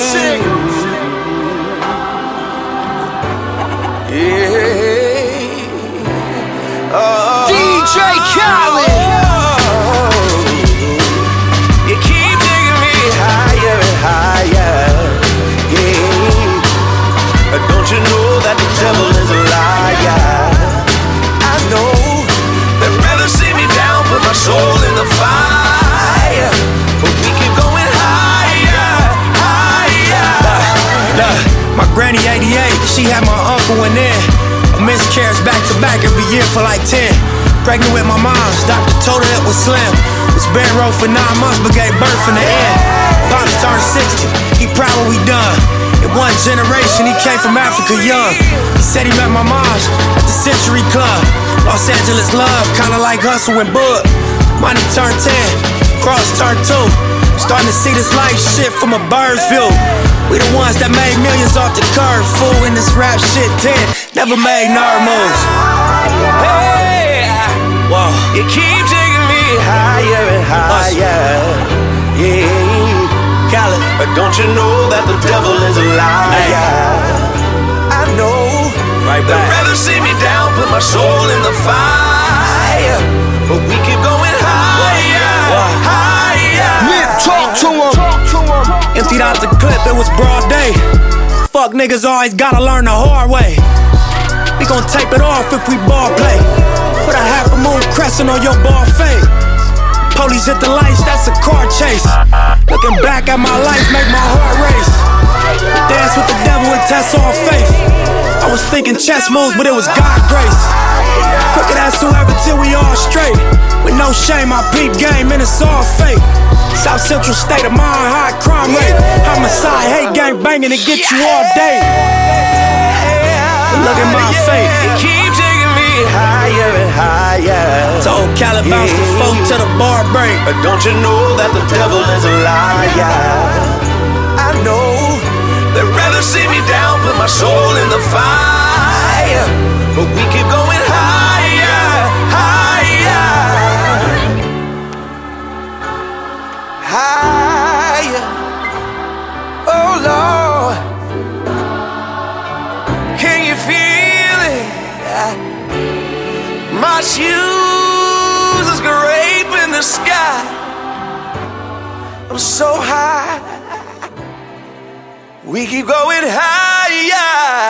music. She had my uncle in there. A miscarriage back to back every year for like 10. Pregnant with my mom's, doctor told her it was slim. Was bed row for nine months, but gave birth in the end. Pops turned 60, he proud what we done. In one generation, he came from Africa young. He said he met my mom's at the Century Club. Los Angeles love, kinda like Hustle and Bud. Money turned 10, Kross turned 2. Starting to see this life shit from a bird's view. We the ones that made millions off the curve. Fool in this rap shit 10. Never made nerd moves. Hey, Whoa. you keep taking me higher and higher. Yeah. Khaled. But don't you know that the devil is a liar? I know. Right They'd rather see me down, put my soul in the fire. But we keep going higher, What? higher. Nip, talk to him. Emptied out the it was broad day. Fuck niggas always gotta learn the hard way. We gon' tape it off if we ball play. Put a half a moon crescent on your ball fade. Police hit the lights, that's a car chase. Looking back at my life, make my heart race. Dance with the devil and test all faith. I was thinking chess moves, but it was God grace. Crooked ass whoever till we all straight. With no shame, I peep game and it's all fake. South Central state of mind, high crime rate. Gang banging to get you all day. Look at my fate. keep taking me higher and higher. Told Cali bounce the phone to the bar break. But don't you know that the devil is a liar? I know they'd rather see me down, put my soul in the fire. But we keep is scraping the sky. I'm so high. We keep going higher.